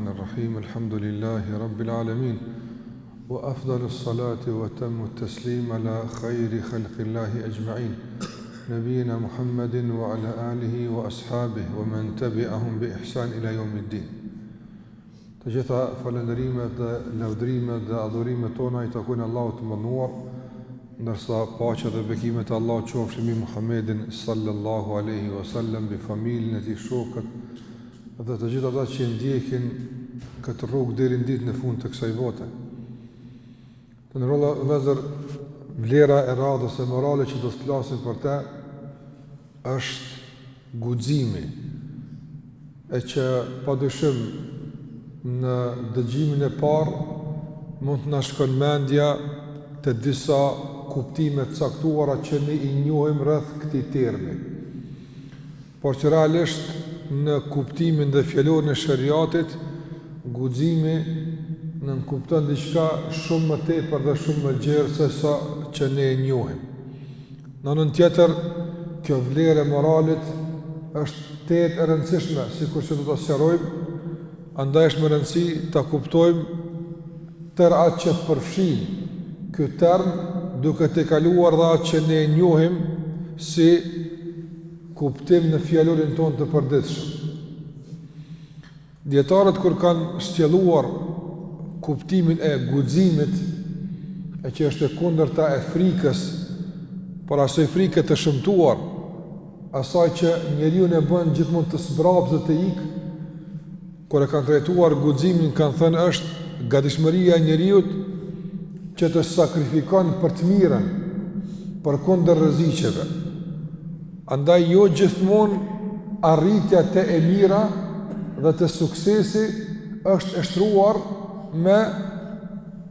الرحمن الرحيم الحمد لله رب العالمين وأفضل الصلاة وتم التسليم على خير خلق الله أجمعين نبينا محمد وعلى آله وأصحابه ومن تبعهم بإحسان إلى يوم الدين تجثى فلنريم لودريم دعذريم تونا يتكون الله تمنور نرسى باشة بكيمة الله تشوف محمد صلى الله عليه وسلم بفميل نتي شوكت dhe të gjithë ata që e ndjekin këtë rrugë deri në ditën e fundit të kësaj bote. Të nderuar vëllezër vlera e radhës e morale që do të flasim për të është guximi e që padyshim në dëgjimin e parë mund të na shkon mendja te disa kuptime të caktuara që ne i njohim rreth këtij termi. por që realisht në kuptimin dhe fjalorin e sheriatit guximi nënkupton diçka shumë më tepër dhe shumë më gjerë sesa që ne e njohim. Në anën tjetër, kjo vlerë e moralit është tejet e rëndësishme, sikur që do ta sqarojmë, andaj është me rëndësi ta kuptojmë tërë atë që përfshin ky term duke tejkaluar dhe atë që ne e njohim si kuptim në fjalorin tonë të përditshëm. Dijetarët kur kanë shtjelluar kuptimin e guximit, e që është e kundërta e frikës, por asoj frike të shëmtuar, asaj që njeriun e bën gjithmonë të zbrapset e të ikë, Kur e kanë trajtuar guximin kanë thënë është gatishmëria e njeriut që të sakrifikon për të mirën, përkundër rreziqeve. Andaj jo gjithmonë arritja te e mira dhe te suksesi është e shtruar me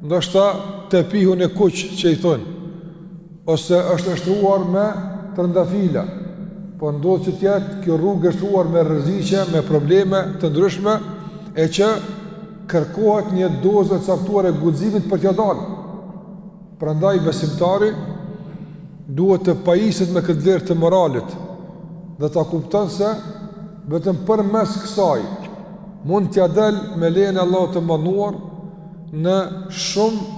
ndoshta tepihun e kuq që i thonë. Ose është e shtruar me trëndafila, po ndodh që të jetë kjo rrugë e shtruar me rreziqe, me probleme të ndryshme, e që kërkohet një dozë e caktuar e guximit për t'ia dalë. Prandaj besimtari duhet të pajiset me këtë vlerë të moralit dhe ta kupton se vetëm përmes kësaj mund t'ia del me lejen e Allahut të madhëruar në shumë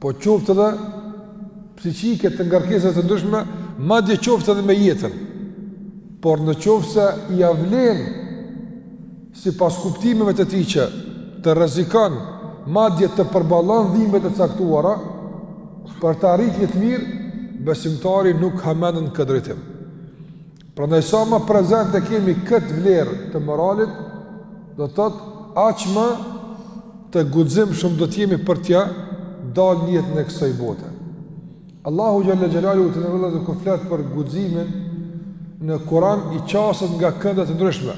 po qoftë edhe psikike, të ngarkesave të ndryshme, madje qoftë edhe me jetën. Por në qoftë se ia vlen sipas kuptimeve të tij që të rrezikon madje të përballon dhimbje të caktuara për të arritur një të mirë, besimtari nuk hamendet në këtë drejtim. Prandaj sa më prezente ta kemi këtë vlerë të moralit, do të thotë aq më të guximshëm do të jemi për t'ia dalë në jetën e kësaj bote. Allahu Xhel-le Xhelaluhu të nderuar vëllezër kur flet për guximin në Kuran i qaset nga kënde të ndryshme.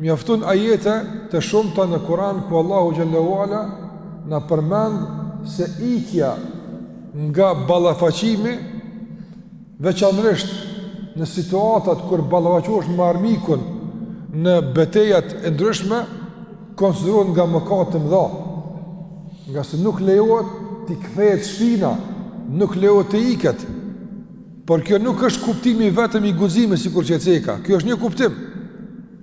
Mjaftojnë ajete të shumta në Kuran ku Allahu Xhel-le Xhelaluhu na përmend se ikja nga ballafaqimi Veçanërisht në situatat kur ballafaqohesh me armikun në betejat e ndryshme, konsiderohet nga mëkat të mëdha. Ngase nuk lejohet t'i kthehet shpina, nuk lejohet të iket. Por kjo nuk është kuptimi vetëm i guximit sikur që e ceka. Kjo është një kuptim.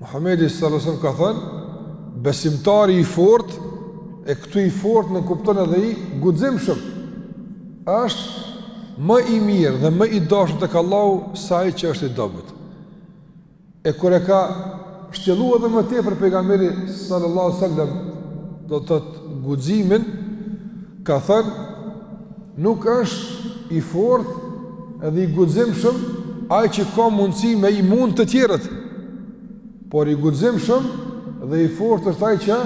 Muhamedi sallallahu alaihi wasallam ka thënë, besimtari i fortë e këtu i fortë nënkupton edhe i guximshëm. Është më i mirë dhe më i dashur tek Allahu se ai që është i dobët. E kur e ka shtjellu edhe më tepër pejgamberi sallallahu alaihi wasallam do të thotë guximin ka thënë Nuk është i fortë edhe i guximshëm ai që ka mundësi me i mund të tjerët, por i guximshëm dhe i fortë është ai që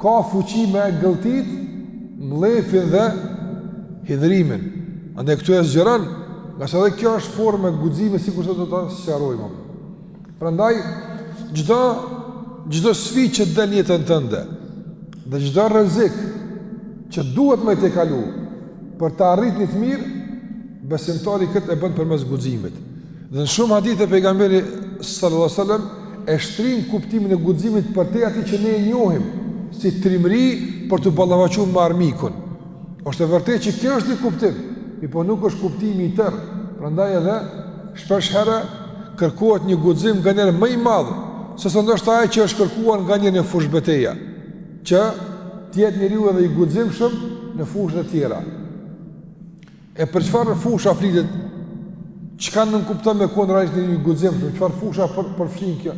ka fuqi me e gëltit, mllefin dhe hidhërimin. Andaj këtu e zgjeron, ngase edhe kjo është formë e guximit sikurse do ta sqarojmë. Prandaj çdo çdo sfidë që del n'jetën tënde dhe çdo rrezik që duhet me e kalu për ta arritur një të mirë, besimtari këtë e bën përmes guximit. Dhe në shumë hadithe pejgamberi sallallahu alajhi wasallam e shtrin kuptimin e guximit përtej asaj që ne e njohim si trimëri për t'u ballafaqu me armikun. Është e vërtetë që kjo është një kuptim, mi po nuk është kuptimi i tërë. Prandaj edhe shpesh herë kërkohet një guxim nga njeriu më i madh, sesa ndoshta ai që është kërkuar nga njeriu në fushëbeteja, që të jetë njeriu edhe i guximshëm në fushët e tjera. E për çfarë fusha flitet? Çka nënkupton me qenë njeriu i guximshëm, për çfarë fusha për përfshin kjo?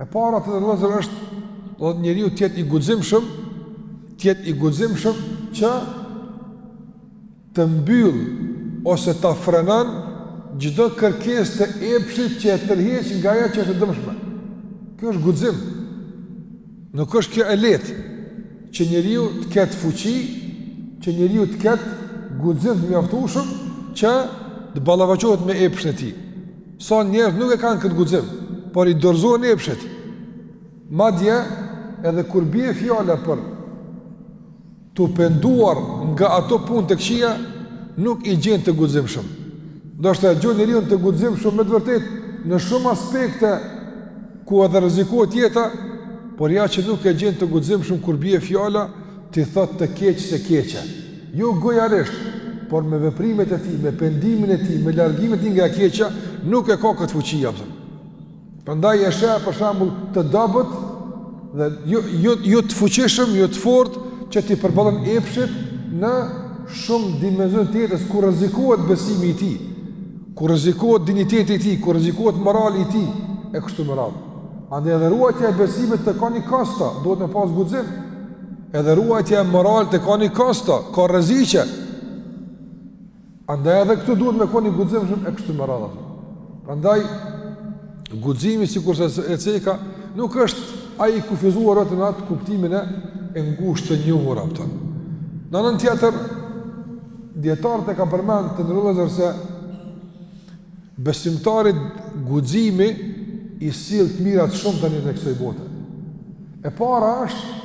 E para të nderuar vëllezër është do të njeriu të jetë i guximshëm, të jetë i guximshëm që të mbyll ose ta frenon çdo kërkesë të epshit që e tërheq nga ajo që është e dëmshme. Kjo është guxim. Nuk është kjo e lehtë që njeriu të ketë fuqi, që njeriu të ketë guxim të mjaftueshëm që të ballafaqohet me epshin e tij. Sa njerëz nuk e kanë këtë guxim, por i dorëzohen epshit. Madje edhe kur bie fjala për t'u penduar nga ato punë të këqija, nuk i gjen të guximshëm. Ndoshta e gjen njeriun të guximshëm me të vërtetë në shumë aspekte ku edhe rrezikohet jeta, por ja që nuk e gjen të guximshëm kur bie fjala t'i thotë të keqes e keqe. Jo gojarisht, por me veprimet e tij, me pendimin e tij, me largimin e tij nga e keqja, nuk e ka këtë fuqi apo. Prandaj e sheh për shembull të dobët dhe jo jo jo të fuqishëm, jo të fortë që t'i përballon epshit në shumë dimensione të jetës kur rrezikohet besimi i tij, kur rrezikohet dinjiteti i tij, kur rrezikohet morali i tij e kështu me radhë. Andaj edhe ruajtja e besimit ka një kosto, duhet me pas guxim. Edhe ruajtja e moralit ka një kosto, ka rreziqe. Andaj edhe këtu duhet me kon i guximshëm e kështu me radhë. Andaj guximi sikurse e ceka nuk është ai i kufizuar veç në atë kuptimin e e ngushtë të njohur a po. Në anën tjetër dijetarët e kanë përmend të nderuar vëllezër se Besimtarit guximi i sjell të mira të shumta edhe të kësaj bote. E para është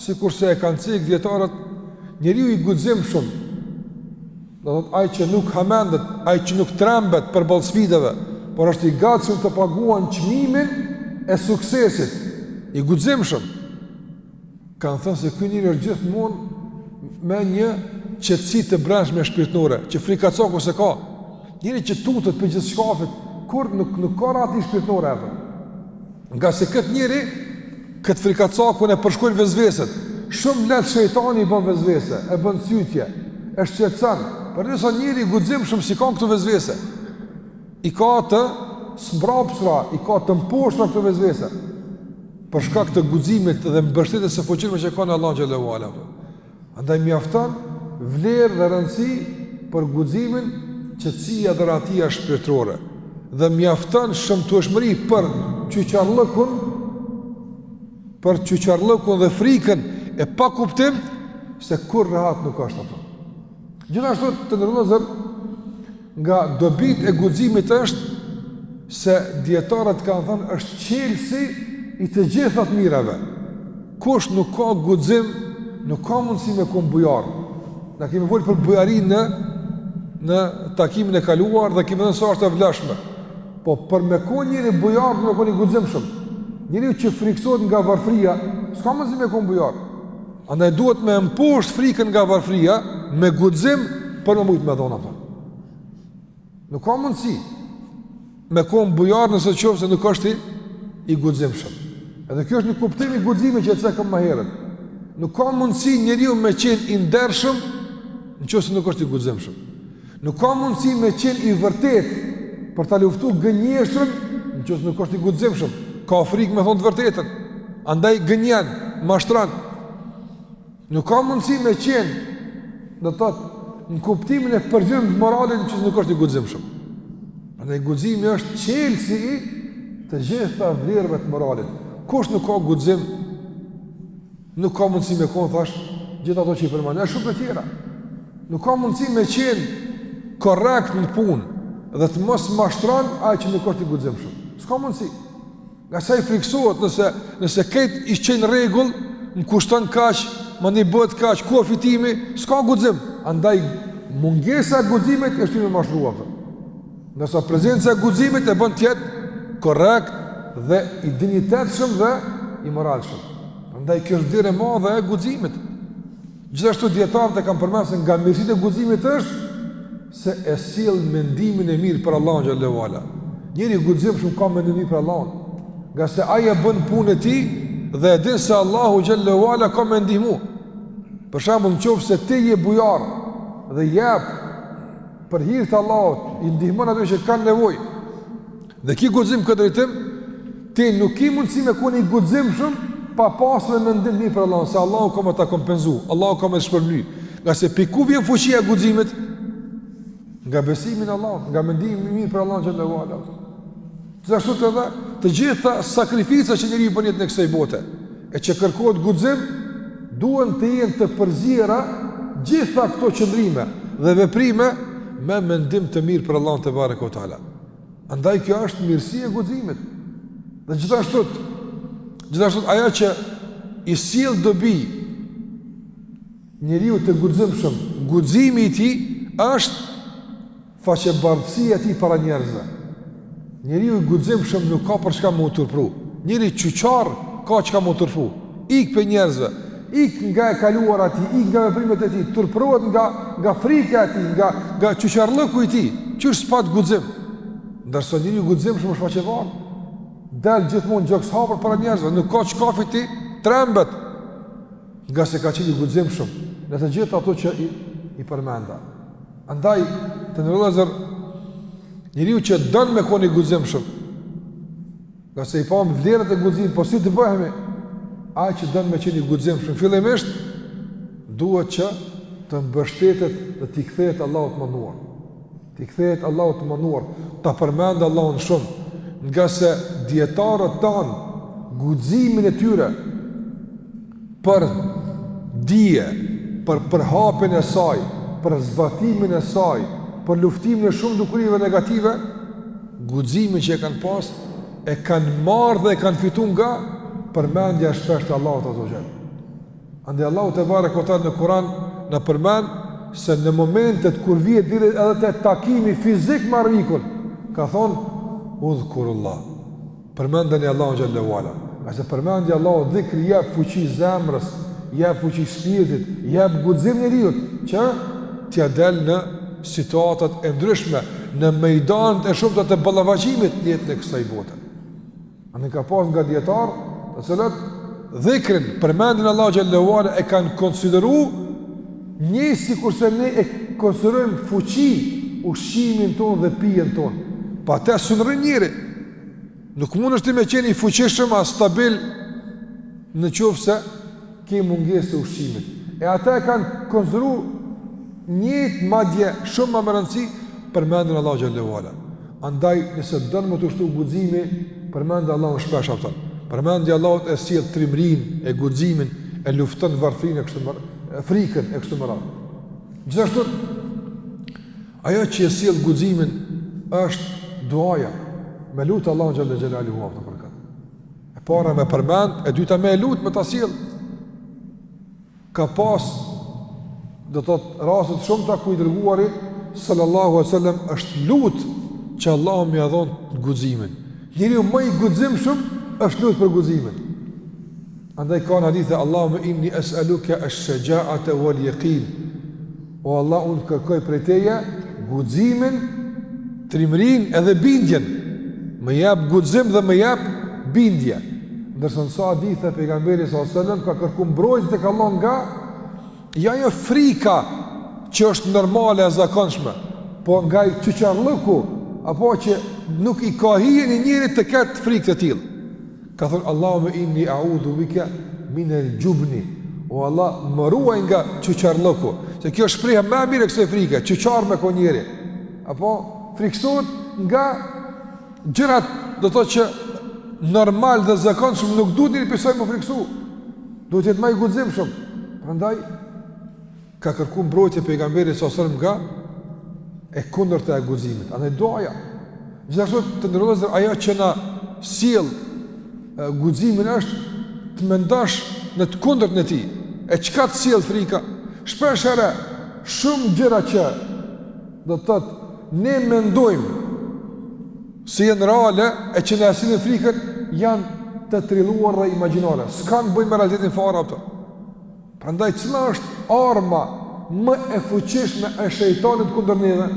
sikurse e kanë cek dijetarët, njeriu i guximshëm. Do thotë ai që nuk hamendet, ai që nuk trembet përballë sfidave, por është i gatshëm të paguan çmimin e suksesit. I guximshëm. kanë thënë se ky njeri është gjithmonë me një qetësi të brendshme shpirtënore, që frikacaku s'e ka. Njeri që tutet për gjithçkafit, kurrë nuk, nuk ka rahati shpirtënore a po. Ngase këtë njeri, këtë frikacakun e përshkojnë vesveset, shumë lehtë shejtani i bën vesvese, i bën sytje, e shqetëson, përderisa njeri i guximshëm s'i ka këto vesvese. I ka të zmbrapsura, i ka të mposhtura këto vesvese, për shkak të guximit dhe mbështetjes së fuqishme që ka në Allahun xhele ue ala. Andaj mjafton vlerë dhe rëndësi për guximin qetësia dhe rahatia shpirtërore dhe mjafton shëmtueshmëri për qyqarllëkun për qyqarllëkun dhe frikën e pakuptim se kurrë rahat nuk është a po. Gjithashtu të nderuar vëllezër nga dobitë e guximit është se dijetarët kanë thënë është çelësi i të gjitha të mirave. Kush nuk ka guxim, nuk ka mundësi me kon bujar. Na kemi fol për bujarinë në, në takimin e kaluar dhe kemi thënë sa është e vlefshme. Po për me kon njeri bujar, me kon i guximshëm. Njeriu që frikësohet nga varfria, s'ka mundësi me kon bujar. Andaj duhet me mposht frikën nga varfria, me guxim për me mujtë me dhon a po. Nuk ka mundësi me konë bujar nëse qoftë se nuk është i, i guximshëm. Edhe kjo është një kuptim i guximit që e cekëm më herët. Nuk ka mundësi njeriu me qenë i ndershëm në qoftë se nuk është i guximshëm. Nuk ka mundësi me qenë i vërtetë për ta luftu gënjeshtrën në qoftë se nuk është i guximshëm. Ka frikë me thënë të vërtetën. Andaj gënjen, mashtron. Nuk ka mundësi me qenë i drejtë në kuptimin e përgjithshëm të moralit në qoftë se nuk është i guximshëm. Andaj guximi është çelësi i të gjitha vlerave të moralit. Kush nuk ka guxim Nuk ka mundësi me konë, thashë, gjithë ato që i përmenda, e shumë të tjera. Nuk ka mundësi me qenë korrekt në punë, dhe të mos mashtron ai që nuk është i guximshëm. S'ka mundësi. Ngase ai frikësohet nëse, nëse krejt i qe n'rregull, më kushton kaq, mandej bëhet kaq, ku është fitimi, s'ka guxim. Andaj, mungesa e guximit e shtyn me mashtru. Për. Ndërsa prezenca e guximit e bën të jetë korrekt dhe i dinjitetshëm dhe i moralshëm. Prandaj kjo është vlerë e madhe e guximit. Gjithashtu dijetarët e kanë përmendur se nga mirësitë e guximit është se e sjell mendimin e mirë për Allahun xhelle ue ala. Njeriu i guximshëm ka mendim të mirë për Allahun, ngase ai e bën punën e tij dhe e din se Allahu xhelle ue ala ka me i ndihmu. Për shembull, në qoftë se ti je bujar dhe jep për hir të Allahut i ndihmon ata që kanë nevojë. Dhe ki guxim në këtë drejtim, ti nuk ke mundësi me konë i guximshëm pa pasur mendim të mirë për Allahun, se Allahu ka me ta kompenzu, Allahu ka me të shpërbly. Ngase pi ku vjen fuqia e guximit nga besimi në Allah, nga mendimi i mirë për Allahun që ndau Allah. Gjithashtu të gjitha sakrificat që njeriu bën n'jetën e kësaj bote, e që kërkohet guxim, duhen të jenë të përziera të gjitha këto qëndrime dhe veprime me mendim të mirë për Allahun tebareke ue teala. Andaj kjo është mirësi e guximit. Dhe gjithashtu, gjithashtu ajo që i sjell dobi njeriut të guximshëm, guximi i tij është Faqebardhësia e tij para njerëzve. Njeriu i guximshëm nuk ka për çka me u turpru. Njeriu qyqar ka çka me u turpru. Ik prej njerëzve, ik nga e kaluara e tij, ik nga veprimet e tij, turprohet nga, nga frika e tij, nga, nga qyqarlëku i tij, qysh s'pat guxim. Ndërsa njeriu i guximshëm është faqebardhë. Del gjithmonë gjokshapur para njerëzve, nuk ka çka t'i, trembet. ngase ka qenë i guximshëm në të gjitha ato që i, i përmenda. Andaj, të nderuar vëllezër, njeriu që don me konë i guximshëm, ngase i pamë vlerat e guxim, po si të bëhemi, ai që don me qenë i guximshëm, fillimisht, duhet që të mbështetet dhe t'i kthehet Allahut të madhëruar. T'i kthehet Allahut të menduar, ta përmend Allahun shumë, ngase dijetarët tanë, guximin e tyre, për dije, për përhapjen e saj, për zbatimin e saj, për luftimin e shumë dukurive negative, guximin që e kanë pas, e kanë marrë dhe e kanë fitu nga, përmendja e shpeshtë e Allahut Azze ue xhel. Andaj Allahu tebareke ue teala në Kur'an na përmend se në momentet kur vjen deri edhe te takimi fizik me armikun, ka thonë udhkurullah. Përmendeni Allahun xhelle ue ala. Se përmendja e Allahut dhikri jep fuqi zemrës, jep fuqi shpirtit, jep guxim njeriut që t'ia dal në situatat e ndryshme, në mejdanet e shumta të ballafaqimit në jetën e kësaj bote. Andaj ka pas nga dijetarët, të cilët dhikrin, përmendjen e Allahut xhelle ue ala, e kanë konsideru njëjtë sikurse ne e konsiderujmë fuqi ushqimin tonë dhe pijen tonë. Pa to s'un rrin njeri, nuk mund është ti me qenë i fuqishëm as stabil në qoftë se ke mungesë të ushqimit e ata e kanë konsideru njëjtë madje shumë ma me rëndësi përmendjen e Allahut xhelle ue ala andaj nëse don me t'u shtu guximi përmende Allahun shpesh apëton përmendja e Allahut e sjell trimërinë e guximin e lufton varfrinë e kështu me e frikën e kështu me radhë gjithashtu ajo që e sjell guximin është duaja me lut Allahun xhelle ue ala E para me përmend, e dyta me e lut me ta sjell. Ka pas do të thotë raste të shumta ku i dërguari sallallahu alaihi wasallam është lut që Allahu me ia dhon guximin. Njeriu ma i guximshëm është lut për guximin. Andaj ka në hadithe Allahumme inni es'aluka ash-shaja'ata wal-yaqin. O Allah, unë kërkoj prej teje guximin, trimërinë edhe bindjen. Më jep guxim dhe më jep bindje. Ndërsa në disa hadithe pejgamberi sallallahu alajhi wasallam ka kërkuar mbrojtje tek Allahu nga ja jo frika që është normale e zakonshme, po nga i qyqarllëku, apo që nuk i ka hije një njeri të ketë frikë të tillë. Ka thënë, Allahume inni a'udhu bike minel xhubni, O Allah, më ruaj nga qyqarllëku, se kjo është shprehja ma e mirë e kësaj frike, qyqar me kon njeri, apo frikësohet nga gjërat do thotë që normal dhe zakonshëm nuk duhet njeri pi saj me u frikësu, duhet të jetë ma i guximshëm, prandaj, ka kërku mbrojtje pejgamberi sa sërë nga e kundërta e guximit, andaj duaja. Gjithashtu të nderuar vëllezër, ajo që na sjell e, guximin është të mendosh në të kundërtën e tij. E çka të sjell frika? Shpeshherë, shumë gjëra që do të thotë ne mendojmë se janë reale e që na e sjellin frikën janë të trilluara dhe imagjinare. S'kanë të bëjnë me realitetin fare për. Prandaj cila është arma më e fuqishme e shejtanit kundër neve?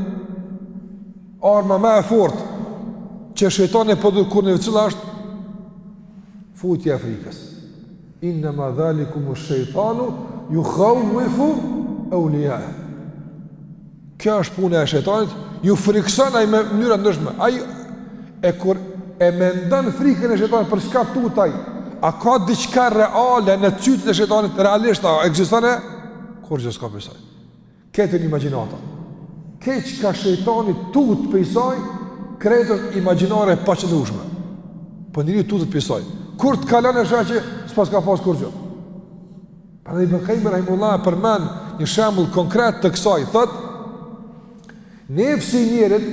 Arma më e fortë që shejtani përdor kundër neve cila është futja e frikës. Inna ma dhalikum ash-shaytanu yukhawwifu awliya'a. Kjo është puna e shejtanit, ju frikson ai me mënyra të ndryshme. Ai e kur e mendon frikën e shejtanit për çka tut ai, a ka diçka reale në cytjet e shejtanit realisht a ekziston e kurgjë s'ka prej saj. Krejt në imagjinatë. Krejt çka shejtani të tut prej saj, krejt është imagjinare, e paqëndrushme. Po njeri tutet prej saj. Kur të kalon e sheh që s'paska pas kurgjë. Prandaj Ibn Qayyim rahimullah përmend një shembull konkret të kësaj, thotë: Nefsi i njerit,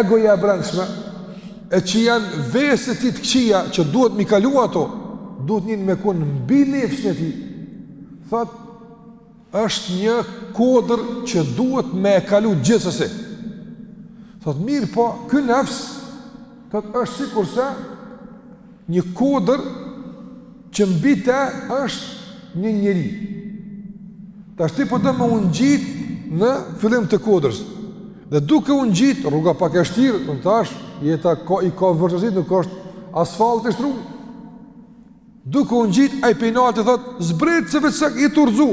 egoja e brendshme, e që janë veset e tij të këqija që duhet m'i kalu ato, duhet njeri me konë mbi nefsin e tij, thotë, është një kodër që duhet me e kalu gjithsesi. Thotë, mirëpo, ky nefs, thotë, është sikurse, Një kodër që mbi te është një njeri. Tash ti po do me u ngjit në fillim të kodrës. Dhe duke u ngjit rruga pak e vështirë, do të thotë, jeta ka i ka vështirësitë, nuk është asfalt i shtru. Duke u ngjit ai prej nalt të thotë zbrit se veç se je tu u rrëzu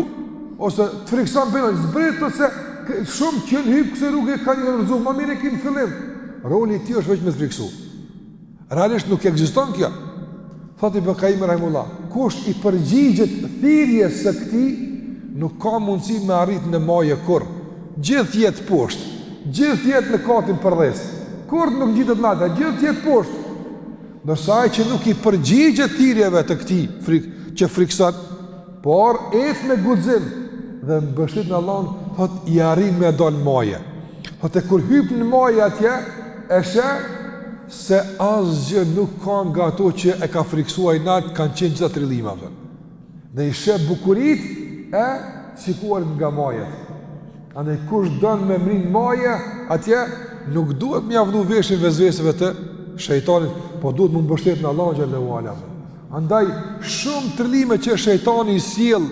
ose të frikson prej nalt zbrit se shumë që janë hyp kësaj rruge u kanë rrëzu, ma mirë ik në fillim, roli i tij është veç me të friksu. Realisht nuk ekziston kjo. Thotë Ibn Qayyim rahimullah, kush i përgjigjet thirrjes së këtij, nuk ka mundësi me arrit në maje kurrë. Gjithë jetë poshtë, gjithë jetë në katin përdhes, kurrë nuk ngjitet nalt, gjithë jetë poshtë. Ndërsa ai që nuk i përgjigjet thirrjeve të këtij frik, që frikson, por ec me guxim dhe mbështetet në Allahun, thotë ai arrin me dalë maje. Thotë e kur hyp në maje atje, e sheh, Se asgjë nuk ka nga ato që e ka frikësu ai, ato kanë qenë gjitha trillime, a kupton. Dhe i sheh bukuritë e të shikuarit nga majet. Andaj kush don me mrri në maje, atje nuk duhet me ja vnu veshin vesveseve të shejtanit, po duhet m'u mbështet në Allahun xhel-le ue ala. Andaj, shumë trillime që shejtani i sjell,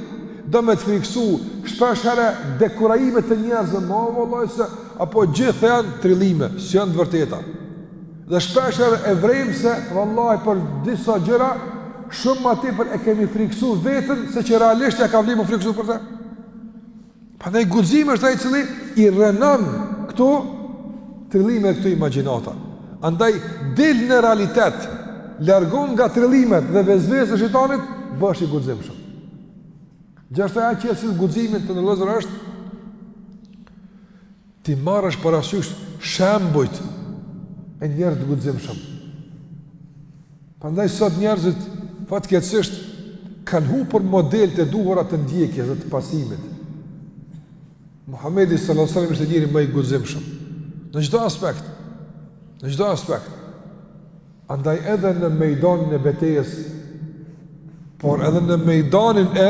do me të frikësu, shpesh herë dekurajime të njerëzve, ma vëllaj se, apo gjitha janë trillime, s'janë të vërteta. Dhe shpesh herë e vrejmë se, vëllaj, për disa gjëra, shumë ma tepër e kemi frikësu vetën, se që realisht ia ka vlejt me u frikësu për të. Prandaj guximi është ai i cili i rrënon këto trillime këto imagjinata. Andaj dil në realitet, largohu nga trillimet dhe vesveset e shejtanit, bëhesh i guximshëm. Gjashtë ajo që sjell guximin të nderuar është T'i marrësh parasysh shembujt e njerëzve të guximshëm. Prandaj sot njerëzit fatkeqësisht kanë humbur modelet e duhura të ndjekjes dhe të pasimit. Muhamedi sallallahu alaihi wasallam ishte njeri më i guximshëm në çdo aspekt. Në çdo aspekt. Andaj edhe në mejdanin e betejës, por edhe në mejdanin e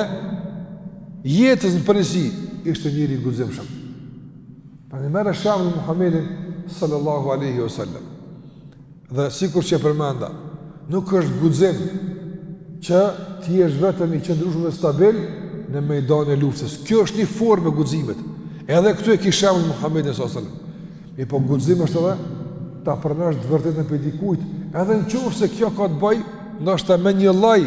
jetës në përgjithësi, ishte njeri i guximshëm. Prandaj merre shembull Muhammedin, sallallahu aleyhi o sallam. Dhe sikur që e përmenda, nuk është guxim që të jesh vetëm i qëndrueshëm dhe stabil në mejdanin e luftës. Kjo është një formë e guximit. Edhe këtu e ki shembull Muhammedin, sallallahu aleyhi o sallam. Mirëpo guxim është edhe ta pranosh të vërtetën prej dikujt, edhe në qofë se kjo ka të bëj, ndoshta me një lloj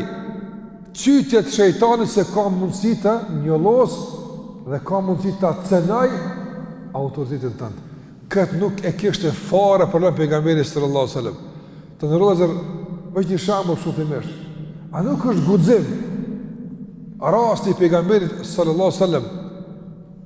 cytje të shejtanit se ka mundësi të njollos, dhe ka mundësi ta cenoj autoritetin tënd. Këtë nuk e kishte fare problem pejgamberi sallallahu sallam. Të nderuar vëllezër, veç një shembull shumë të mirë. A nuk është guxim, rasti i pejgamberit sallallahu sallam,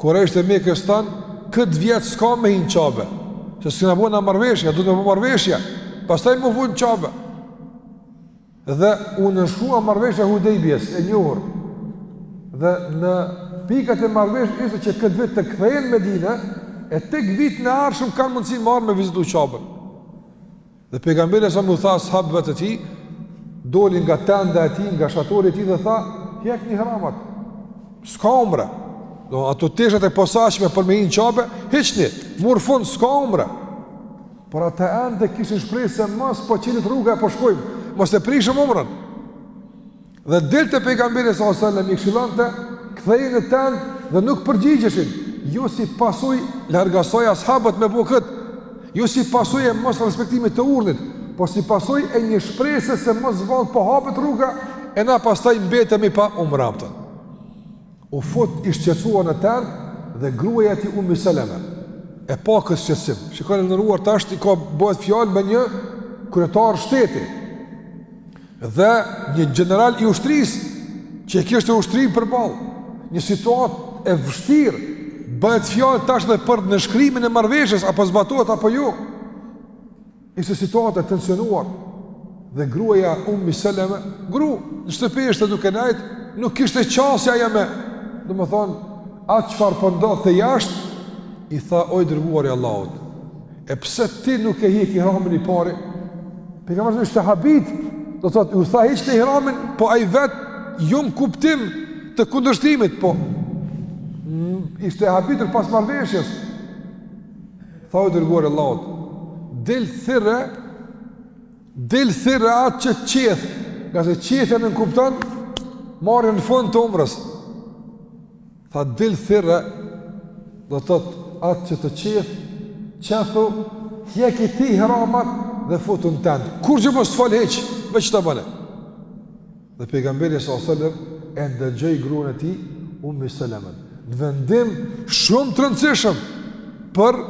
Kurejshët e Mekës than, këtë vjet s'ka me hin n'Qabe, se s'kena bënë marrëveshje, duhet me bo marrëveshje, pastaj me u fut n'Qabe. Dhe u nënshkua marrëveshja e Hudejbijes e njohur. Dhe në pikat e marrëveshjes ishte që këtë vit të kthehen në Medinë e tek vitin e ardhshëm kanë mundësi me ardh me vizitu Qaben. Dhe pejgamberi sallam u tha sahabëve të tij, doli nga tenda e tij, nga shatori i tij dhe tha, "Hekni ihramat. S'ka umre." Do ato teshat e posaçme për me hin n'Qabe, hiçni, murr fund s'ka umre. Por ata ende kishin shpresë se mos po çilet rruga e po shkojmë, mos e prishim umrën. Dhe dilte pejgamberi sa sallam i këshillonte, kthehej në tend dhe nuk përgjigjeshin. Jo si pasoj larg asaj ashabët me bo këtë, jo si pasoj e mos respektimit të urdhnit, po si pasoj e një shprese se mos vallë po hapet rruga, e na pastaj mbetemi pa umre mandej. U fut i shqetësuar në tendë dhe gruaja e tij Ummi Seleme e pa këtë shqetësim. Shikoni të nderuar tashti ka bëhet fjalë me një kryetar shteti dhe një gjeneral i ushtrisë që e kishte ushtrinë përballë. Një situatë e vështirë bëhet fjalë tash dhe për nënshkrimin e marrëveshjes apo zbatohet apo jo. Ishte situata e tensionuar dhe gruaja Ummi Seleme, grua, në shtëpi ishte duke nejt, nuk kishte qasje me, domethënë, atë çfarë po ndodhte jashtë, i tha o i dërguar i Allahut, e pse ti nuk e hjek ihramin i pari, për nga mërëzën ishte habit, do të thotë, u tha hiqeni ihramin, po ai vetë, jo në kuptim të kundërshtimit, po, ishte habitur pas marrëveshjes, Tha i dërguar i Allahut, dil thirre, dil thirre atë që të qeth, ngase qethja nënkupton marrjen fund të umrës. Tha dil thirre, do të thotë atë që të qeth, qethu, hjeki ti ihramat dhe futu në tendë. Kurgjë mos fol hiç, veç ti bëne. Dhe pejgamberi sallallahu alajhi wasallam e ndëgjoi gruan e tij Ummi Selemen. Në vendim shumë të rëndësishëm për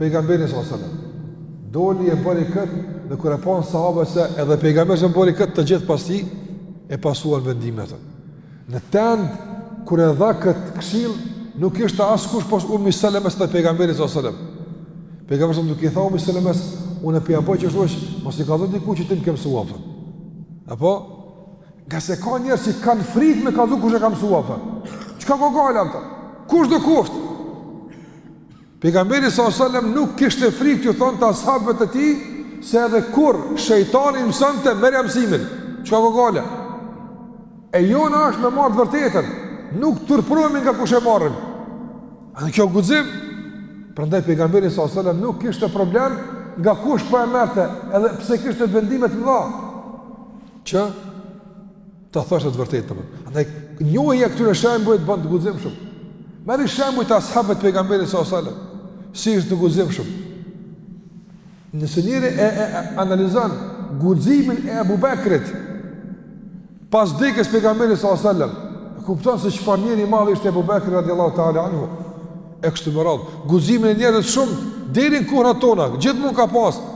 pejgamberin sallallahu alajhi wasallam. Doli e bëri këtë dhe kur e panë sahabët se edhe pejgamberi e bëri këtë të gjithë pas tij e pasuan vendimin atë. Në tendë kur e dha këtë këshillë, nuk ishte askush pos Ummi Selemes dhe pejgamberit sallallahu alajhi wasallam. Pejgamberi s'do i tha Ummi Selemes, unë po e bëj qysh thu, veç mos i kallzo dikujt që ti më ke mësuar apo. Apo ngase ka njerëz që kanë frikë me kallzu kush e ka mësuar apo. Çka po galen ata? Kush do koftë? Pejgamberi sallallahu alajhi wasallam nuk kishte frikë t'ju thonte ashabëve të tij se edhe kur shejtani i mësonte merrja mësimin. Çka ka gale? E jona është me marrë të vërtetën, nuk turpërohemi nga kush e marrim. Edhe kjo guxim? Prandaj pejgamberi sallallahu alajhi wasallam nuk kishte problem nga kush po e merrte, edhe pse kishte vendime të mëdha. Që ta thoshte të vërtetën. Andaj, njohja e këtyre shembujve të bën të guximshëm. Merri shembujt te ashabët e pejgamberit alejhi selam, si ishin të guximshëm. Nëse njeri e, e, e analizon guximin e Ebu Bekrit, pas vdekjes pejgamberit alejhi selam, kupton se çfarë njeri i madh ishte Ebu Bekri radiallahu ta'ala anhu, e kështu me radhë, guximin e njerëzve shumë, deri në kohërat tona, gjithmonë ka pasë,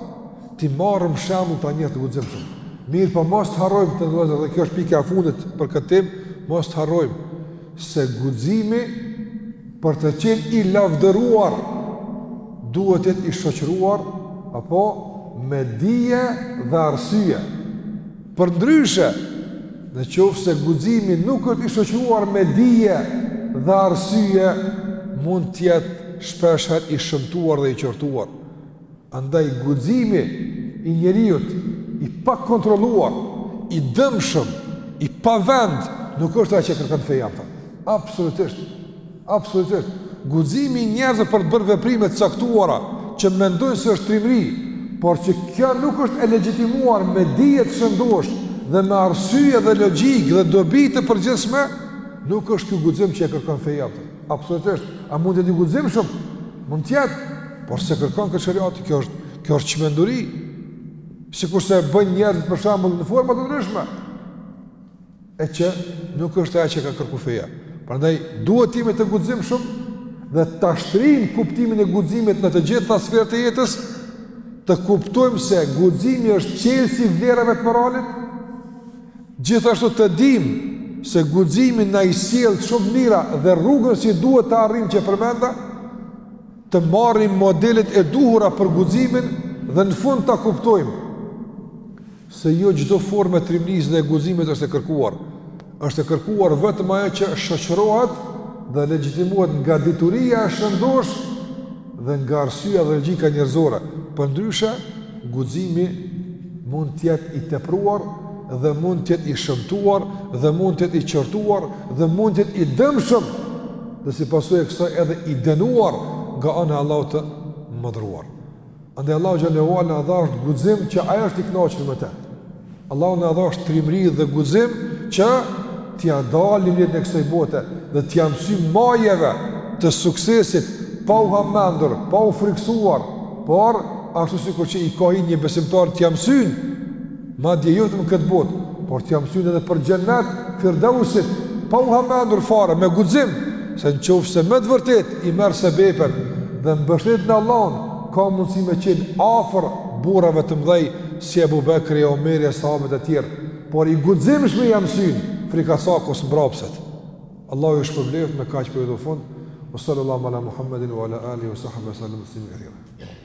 T'i marrim shembull këta njerëz të guximshëm. Mirpo mos të harrojmë të nderuar dhe kjo është pika e fundit për këtë temë, mos të harrojmë se guximi për të qenë i lavdëruar duhet të jetë i shoqëruar apo me dije dhe arsye. Përndryshe, në qoftë se guximi nuk është i shoqëruar me dije dhe arsye, mund të jetë shpeshherë i shëmtuar dhe i qortuar. Andaj guximi i njeriut i pakontrolluar, i dëmshëm, i pavend, nuk është ajo që e kërkon feja apo. Absolutisht. Absolutisht. Guximi i njerëzve për të bërë veprime të caktuara që mendojnë se është trimëri, por që kjo nuk është e legjitimuar me dije të shëndosh dhe me arsye dhe logjikë dhe dobi të përgjithshme, nuk është ky guxim që e kërkon feja apo. Absolutisht. A mund të jetë i guximshëm? Mund të jetë, por s'e kërkon këtë sheriati, kjo është kjo është çmenduri. Sikurse bëjnë njerëzit për shembull në forma të ndryshme. E që nuk është ajo që ka kërkuar feja. Prandaj duhet të jemi të guximshëm dhe ta shtrijmë kuptimin e guximit në të gjitha sferat e jetës, të kuptojmë se guximi është çelësi i vlerave të moralit, Gjithashtu të dimë se guximi na i sjell shumë të mira dhe rrugën si duhet ta arrijmë që përmenda, të marrim modelet e duhura për guximin dhe në fund ta kuptojmë se jo çdo formë e trimërisë dhe guximit është e kërkuar. Është e kërkuar vetëm ajo që shoqërohet dhe legjitimohet nga dituria e shëndosh dhe nga arsyeja dhe logjika njerëzore, përndryshe guximi mund të jetë i tepruar dhe mund të jetë i shëmtuar dhe mund të jetë i qortuar dhe mund të jetë i dëmshëm dhe si pasojë e kësaj edhe i dënuar nga ana e Allahut të madhëruar. Andaj Allahu xhele ue ala na dhashtë guxim që ai është i kënaqur me të. Allahu na dhashtë trimëri dhe guxim që t'ia dalim jetën e kësaj bote dhe t'ia mësyjmë majave të suksesit pa u hamendur, pa u frikësuar, por ashtu sikur që i ka hije një besimtari t'ia mësyjë, madje jo vetëm në këtë botë, por t'ia mësyjë edhe për xhenet, firdeusit, pa u hamendur fare, me guxim, se në qoftë se me të vërtetë i merr sebepet dhe mbështet në Allahun, ka mundësi me qenë afër burave të mëdhej, si Ebu Bekri, e Omeri, e sahabët e tjerë, por i guximshmi ia mësyn, frikacaku zmbrapset. Allahu ju shpërbleftë me kaq po përfundoj, ue sal-lallahu ala Muhammedin, ue ala alihi, ue sahbihi, o sallallahu ala Muhammedin, o ala Ali,